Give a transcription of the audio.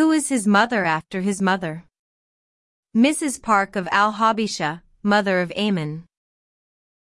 Who is his mother after his mother? Mrs. Park of Al-Habisha, mother of Amon.